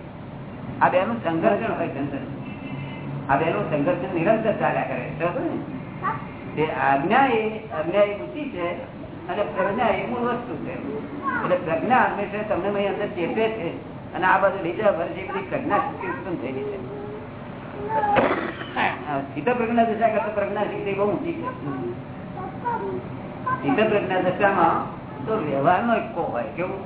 આ બેનું સંઘર્ષણ હોય છે આ બેનું સંઘર્ષણ નિરંતર ચાલ્યા કરે બરાબર ને? આજ્ઞા એ આજ્ઞા એ બુદ્ધિ છે અને પ્રજ્ઞા એ મૂળ વસ્તુ છે. એટલે પ્રજ્ઞા હંમેશા તમને અંદર ચેપે છે. અને આ બધું લીધા ભર બધી પ્રજ્ઞા શક્તિ ઉત્પન્ન થયેલી છે. સીધા પ્રજ્ઞા દશા કરતા પ્રજ્ઞા શક્તિ બહુ ઊંચી છે. સીધા પ્રજ્ઞા દશામાં તો વ્યવહારનો એકો હોય કેવું?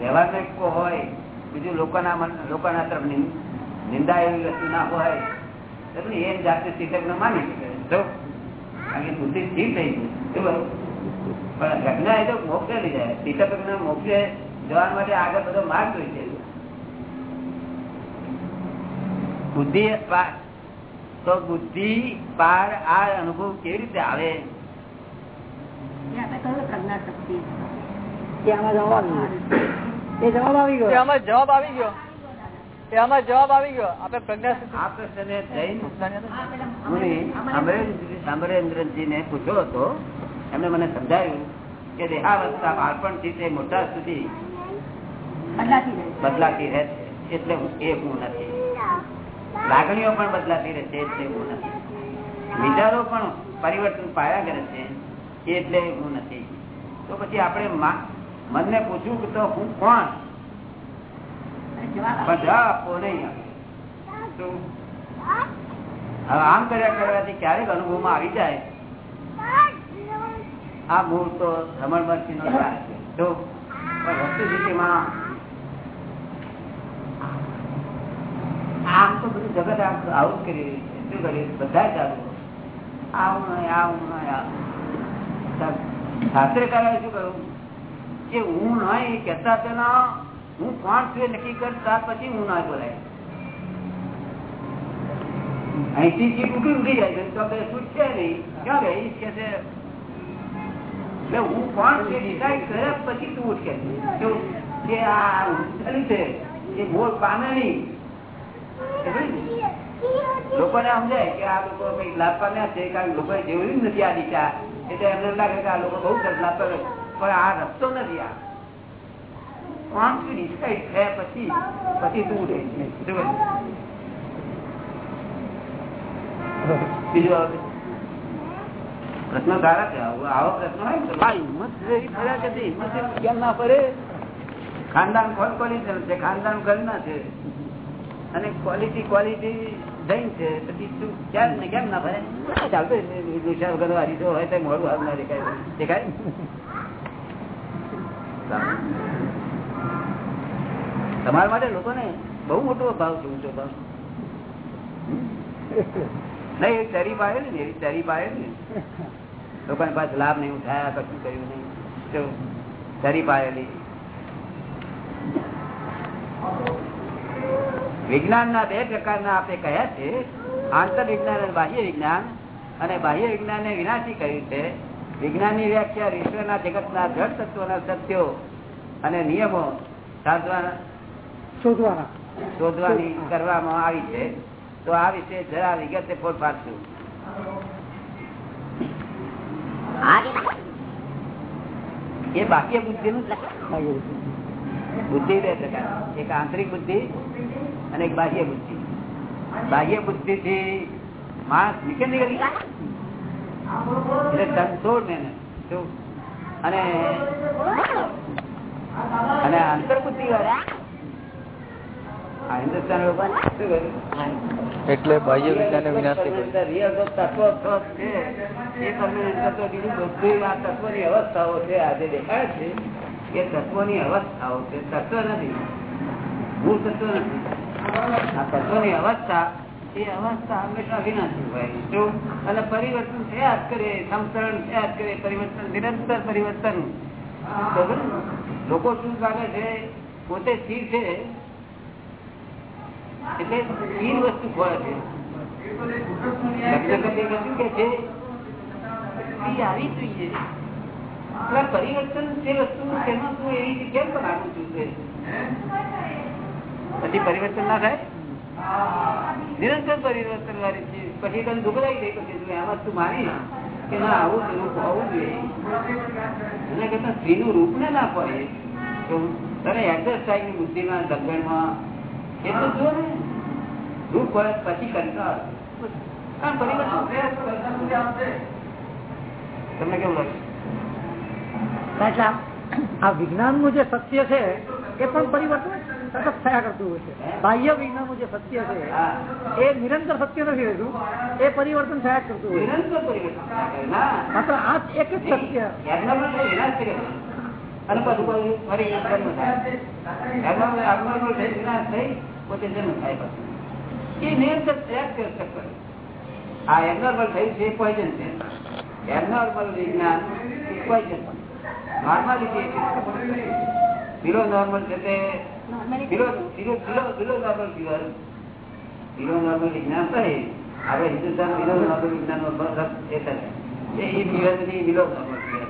વ્યવહારનો એકો હોય. બીજું લોકોના મન લોકોના તરફ નિંદા એવી વસ્તુ ના હોય. તો એ જાતે ચિત્તજ્ઞ માની શકે તો કારણ બુદ્ધિ સ્થિર થઈ ગઈ પણ પ્રજ્ઞા એ તો મોક્ષે લઈ જાય. સીધા પ્રજ્ઞા મોક્ષે જવા માટે આગળ બધો માર્ગ જોઈ છે. બુદ્ધિ તો બુદ્ધિ પાર આ અનુભવ કેવી રીતે આવે? જવાબ આવી ગયો. જવાબ આવી ગયો. આમાં જવાબ આવી ગયો. આપણે પ્રજ્ઞા આ પ્રશ્નને જૈન આ પેલા મુનિ અમરેન્દ્ર- અમરેન્દ્રજીને પૂછ્યો હતો. એમણે મને સમજાયું કે દેહાવસ્થા બાળપણથી તે મોટા સુધી બદલાતી રહે એટલે એ હું નથી. લાગણીઓ પણ બદલાતી રહે છે એટલે હું નથી. વિચારો પણ પરિવર્તન પાયા કરે છે એટલે હું નથી. તો પછી આપણે મનને પૂછ્યું કે તો હું કોણ? બધા આપવો નહીં હવે આમ કર્યા કરવાથી ક્યારેક અનુભવમાં આવી જાય. આ મૂળ તો રમણ મસ્તી નો ત્રાસ છે જો પણ વસ્તુસ્થિતિમાં આમ તો બધું જગત આવું કરી રહ્યું છે. શું કરી બધા ચાલુ આવું નહીં આવું નહીં આવું. શું કહ્યું? કે હું નહીં કહેતા પેલા હું કોણ છું એ નક્કી કર ત્યાર પછી હું ના બોલાય. અહીંથી ચીપ ઉઠી ઉઠી જાય તો આપણે છૂટશે નહીં ક્યાં કે છે એટલે હું કોણ છે ડિસાઈડ કર્યા પછી તું ઉઠકે કે આ ઉઠેલું છે એ બોલ પામે નહીં? લોકોને સમજાય કે આ લોકો કઈ લાભ પામ્યા છે, કારણ કે લોકોએ જેવું નથી આ દિશા. એટલે એમને લાગે કે આ લોકો બહુ લાભ પામે પણ આ રસ્તો નથી આ. ને હિંમત ફર્યા હિંમત કેમ ના ફરે? ખાનદાન કોણ કોની છે ખાનદાન ઘરના છે અને ક્વોલિટી ક્વોલિટી જૈન છે. પછી શું કેમ ને કેમ ના ભરે? ચાલતો દુષા વગર હરીતો હોય તો મોડું હાલ ના દેખાય. દેખાય તમારા માટે લોકોને બહુ મોટો ભાવ છે, ઊંચો ભાવ નહીં, એ ચરી પાડે ને એવી તરી પાડે ને. લોકોને પાસે લાભ નહીં, ઉઠાયા કશું કર્યું નહીં? તરી પાડેલી વિજ્ઞાન ના બે પ્રકારના આપણે કહ્યા છે. આંતર વિજ્ઞાન અને બાહ્ય વિજ્ઞાન અને બાહ્ય વિજ્ઞાન ને વિનાશી કહ્યું છે. વિજ્ઞાનની વ્યાખ્યા વિશ્વના જગતના જળ તત્વોના સત્યો અને નિયમો શોધવાના. શોધવાની કરવામાં આવી છે. તો આ વિશે જરા વિગતે ફોડ પાડશું. એ બાહ્ય બુદ્ધિ નું બુદ્ધિ. બે પ્રકાર એક આંતરિક બુદ્ધિ અને એક બાહ્ય બુદ્ધિ. બાહ્ય બુદ્ધિ થી માણસ મિકેનિકલી એટલે તનતોડ ને? અને અને કર્યું એટલે બાહ્ય વિનાશી તત્વની અવસ્થાઓ છે આજે દેખાય છે. એ તત્વની અવસ્થાઓ છે. તત્વ નથી. મૂળ તત્વ નથી. અવસ્થા, એ અવસ્થા હંમેશા વિનાશી હોય. શું અને પરિવર્તન થયા જ કરે, સંસ્કરણ થયા જ કરે, પરિવર્તન, નિરંતર પરિવર્તન. લોકો શું લાગે છે? પોતે સ્થિર છે? એટલે સ્થિર વસ્તુ ખોળે છે. આવી જોઈએ. પરિવર્તન જે વસ્તુ તેમાં રીતે કેમ બનાવું છું તે? પછી પરિવર્તન ના થાય? નિરંતર પરિવર્તન વાળી છે પછી તને દુઃખદાયી ગઈ પછી તું એમાં તું માની કે ના આવું જ રૂપ હોવું જોઈએ. એના કરતા સ્ત્રીનું રૂપ ને ના પડે. તો તને ની બુદ્ધિમાં દંગણમાં એ તો જો ને. રૂપ પડે પછી કંટાળ. કારણ પરિવર્તન. તમને કેવું લાગે? એટલે આ- આ વિજ્ઞાનનું જે સત્ય છે એ પણ પરિવર્તન સતત થયા કરતું હોય છે બાહ્ય વિજ્ઞાન જે સત્ય છે. એ નિરંતર સત્ય નથી રહેતું એ પરિવર્તન થયા કરતું હોય માત્ર આ એક જ સત્ય. અને પાછું ફરી જન્મ થાય. થઈ વિનાશ થઈ, પોતે જન્મ થાય એ નિરંતર જ કરે ચક્કર. આ થયું છે પોઈઝન છે એબનોર્મલ વિજ્ઞાન એ છે. Below normal છે તે below- below- below- below normal pure. Below normal વિજ્ઞાન તો એ. આપણે હિન્દુસ્તાન below normal વિજ્ઞાનનો રસ એ છે. એ એ pure નથી, below normal pure.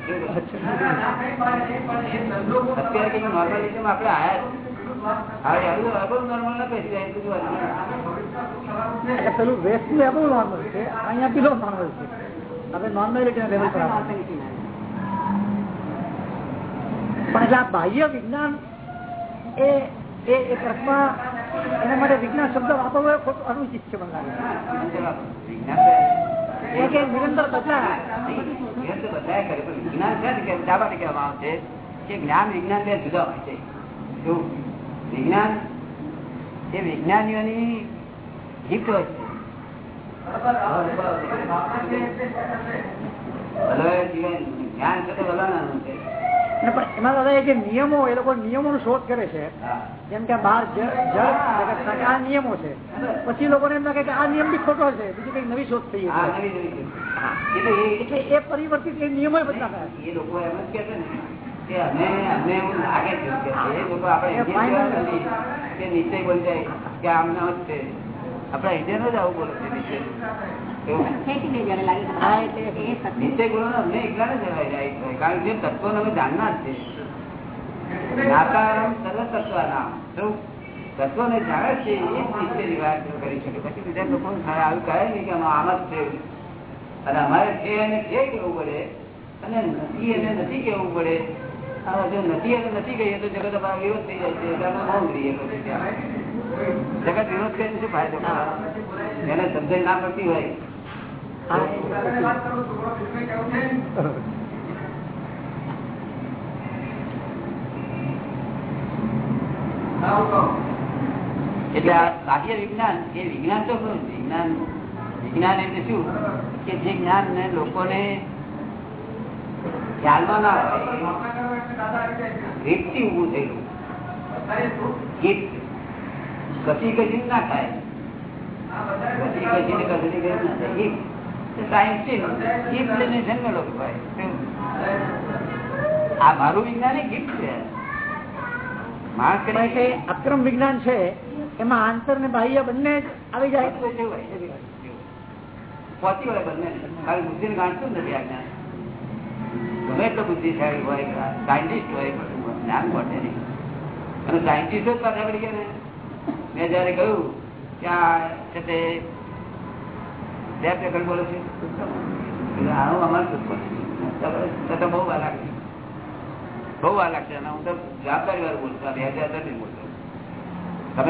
કેવું? અત્યારે કઈ નોર્માલિઝમ આપણે આયા જ. હવે એનું above normal ના કહી શકાય, એટલું જ વાત છે. એટલે પેલું વેસ્ટનું એબલ નોર્મલ છે અહીંયા બિલો નોર્મલ છે આપણે નોર્માલિટી ના લેવલ પર આવ્યા. પણ એટલે આ બાહ્ય વિજ્ઞાન એ એ એક અર્થમાં એના માટે વિજ્ઞાન શબ્દ વાપરવો એ ખોટું અનુચિત છે નિરંતર બદલાય. કરે, પણ વિજ્ઞાન ને માટે કહેવામાં આવે છે કે જ્ઞાન વિજ્ઞાન બે જુદા હોય છે. વિજ્ઞાન એ વિજ્ઞાનીઓની હિત હોય છે. જ્ઞાન છે અને પણ એમાં દાદા એ જે નિયમો એ લોકો નિયમોનો શોધ કરે છે જેમ કે બહાર જળ આ નિયમો છે. પછી લોકોને એમ લાગે કે આ નિયમ બી ખોટો છે બીજી કઈ નવી શોધ થઈ. એટલે એ પરિવર્તિત એ નિયમો બદલા એ લોકો એમ જ કે ને અમે અમને એવું લાગે છે લોકો આપણે નિશ્ચય બોલી જાય કે આમ ન જ છે. આપણા ઇન્ડિયનો જ આવું બોલે છે નિશ્ચય તત્વો એને નથી કેવું પડે જો નથી એને નથી કહીએ તો જગત અમારો વિરોધ થઈ જાય છે. જગત વિરોધ કરીને શું ફાયદો એને સમજણ ના પડતી હોય એટલે બાહ્ય વિજ્ઞાન, એ વિજ્ઞાન તો વિજ્ઞાન વિજ્ઞાન એટલે શું? કે જે જ્ઞાન ને લોકોને ખ્યાલમાં ના આવે, રીતથી ઊભું થયેલું. ગીત કસી ના થાય કસી ને થાય સાયન્સ છે લોકો આ મારું વિજ્ઞાન એ છે. અક્રમ વિજ્ઞાન છે? એમાં આંતર ને બાહ્ય બંને આવી જાય? પહોંચી વળે બંને. બુદ્ધિ ને ગાંઠતું નથી આજ્ઞા ગમે એટલો બુદ્ધિશાળી હોય સાયન્ટિસ્ટ હોય જ્ઞાન પહોંચે નહીં. અને સાયન્ટિસ્ટ જ પાછા પડી ગયા ને. મેં જયારે કહ્યું કે આ છે તે તમે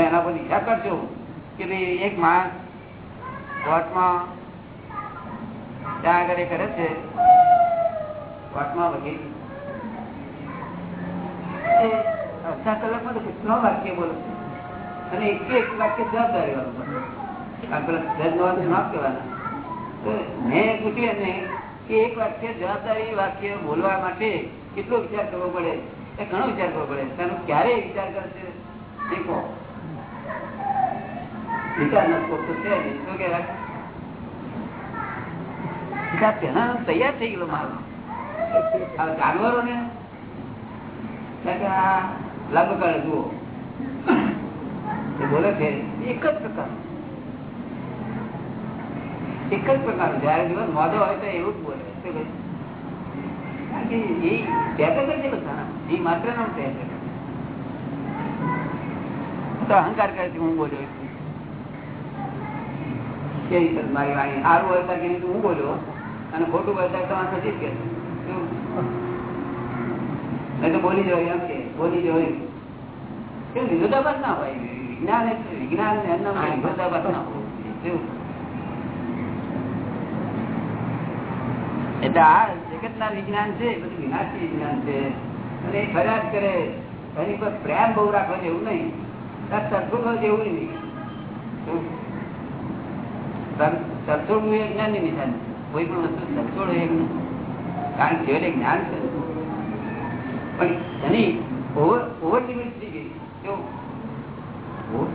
એના પર ઈચ્છા કરશો કે ભાઈ એક માણસ કોર્ટમાં ત્યાં આગળ કરે છે? કોર્ટમાં વકીલ? અડધા કલાકમાં તો કેટલો બોલે અને એક એક વાક્ય જવાબદારી વાળું. આ પેલા જજ નો જવાબ કહેવાના મેં પૂછ્યું એમને કે એક વાક્ય જવાબદારી વાક્ય બોલવા માટે કેટલો વિચાર કરવો પડે? એ ઘણો વિચાર કરવો પડે. તેનો ક્યારે વિચાર કરશે? શીખો. વિચાર નથી તો છે શું કે વિચાર તૈયાર થઈ ગયેલો મારો જાનવરો ને? કારણ કે આ લંબ કરે જુઓ. બોલે છે એક જ પ્રકાર એક જ પ્રકાર જયારે દિવસ મોઢો હોય તો એવું જ બોલે. અહંકાર કરે છે, હું બોલ્યો મારી વાણી સારું હોય કે હું બોલ્યો. અને ખોટું બોલતા તમારે સજી કે તો બોલી જવાય એમ કે, બોલી જવાય વિરોધાભાસ ના હોય. વિજ્ઞાન વિજ્ઞાન એમના વિરોધાભાસ ના હોય કેવું? એટલે આ ના વિજ્ઞાન છે બધું વિનાશી વિજ્ઞાન છે. અને એ કરે પર પ્રેમ બહુ રાખવા જેવું નહીં. સરખું જેવું નહીં. સરસોડવું એ જ્ઞાન નિશાન કોઈ પણ વસ્તુ સરસોડ એ કારણ કે જ્ઞાન છે. પણ એની ઓવર ઓવર લિમિટ થઈ ગઈ.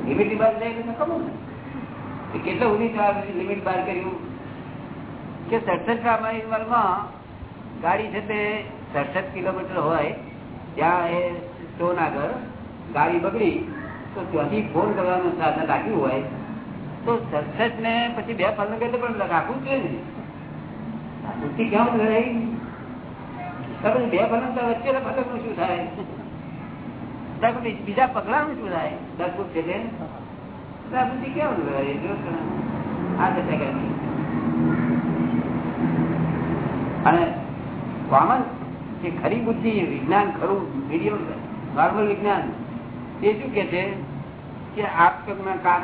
લિમિટ બાર જાય તો ખબર ને કેટલો ઉની લિમિટ બાર કર્યું? કે સડસઠમાં ગાડી છે તે સડસઠ કિલોમીટર હોય, ત્યાં એ સ્ટોન આગળ ગાડી બગડી, તો ત્યાંથી ફોન કરવાનું સાધન રાખ્યું હોય, તો સડસઠ ને પછી બે પલંગ પણ રાખવું જ જોઈએ ને. બુદ્ધિ કેમ રહી તમે બે પલંગ વચ્ચે પલંગનું શું થાય? બીજા પગલા નું શું થાય? દસ ફૂટ છે બુદ્ધિ કેમ રહે આ થશે કે અને કોમન જે ખરી બુદ્ધિ વિજ્ઞાન ખરું મીડિયમ નોર્મલ વિજ્ઞાન એ શું કે છે કે આપના કામ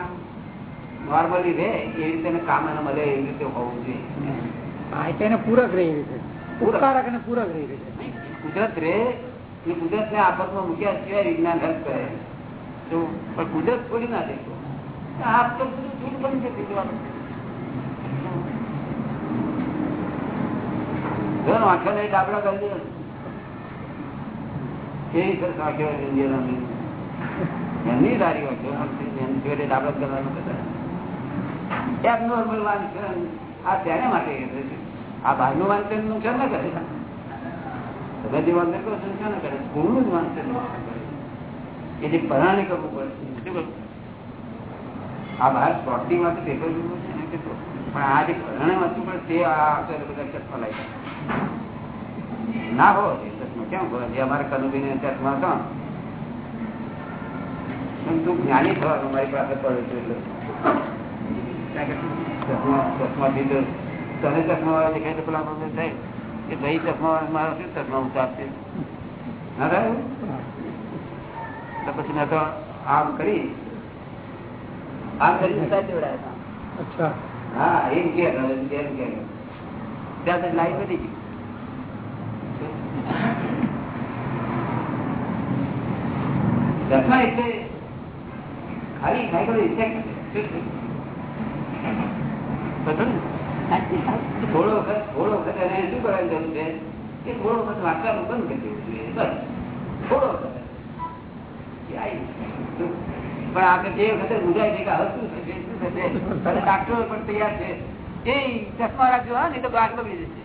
નોર્મલી રહે એ રીતે કામ એને મળે એવી રીતે હોવું જોઈએ. એને પૂરક રહી રીતે. ઉપકારક અને પૂરક રહી રીતે. કુદરત રે એ કુદરત ને આફતમાં મૂક્યા સિવાય વિજ્ઞાન હેલ્પ કરે. તો પણ કુદરત થોડી ના દેખો આપ તો બધું છૂટ પડી છે પીવાનું આંખો ને ડાબડા કરી માટે ના છો? કરે એ જે પરાણે કરવું પડે આ બહાર શોર્ટિંગ વાંચે પેપર પણ આ જે પરાણે વાંચવું તે આ બધા ચશ્મા લાવી ના હો એ ચશ્મા કેમ હોય અમારે અમારા કનુબીને ચશ્મા કોણ? તું જ્ઞાની થવાનું મારી પાસે પડે છે એટલે. ચશ્મા દીધો તને ચશ્મા વાળા દેખાય તો પેલા મને થાય કે ભાઈ ચશ્મા વાળા મારો શું ચશ્મા ઉતારશે? ના થાય? તો પછી મેં તો આમ કરી. આમ કરી અચ્છા. હા એમ કે ત્યાં લાઈફ વધી ચશ્મા એટલે ખાલી સાયકલ ઇફેક્ટ થોડો વખત થોડો વખત એને શું કરવાની જરૂર છે? કે થોડો વખત વાંચવાનું બંધ કરી દેવું જોઈએ બસ. થોડો વખત પણ આપણે જે વખતે બુજાય છે કે હવે શું થશે શું થશે? અને ડાક્ટરો પણ તૈયાર છે. એ ચશ્મા રાખજો હા નહીં તો આટલો બી જશે?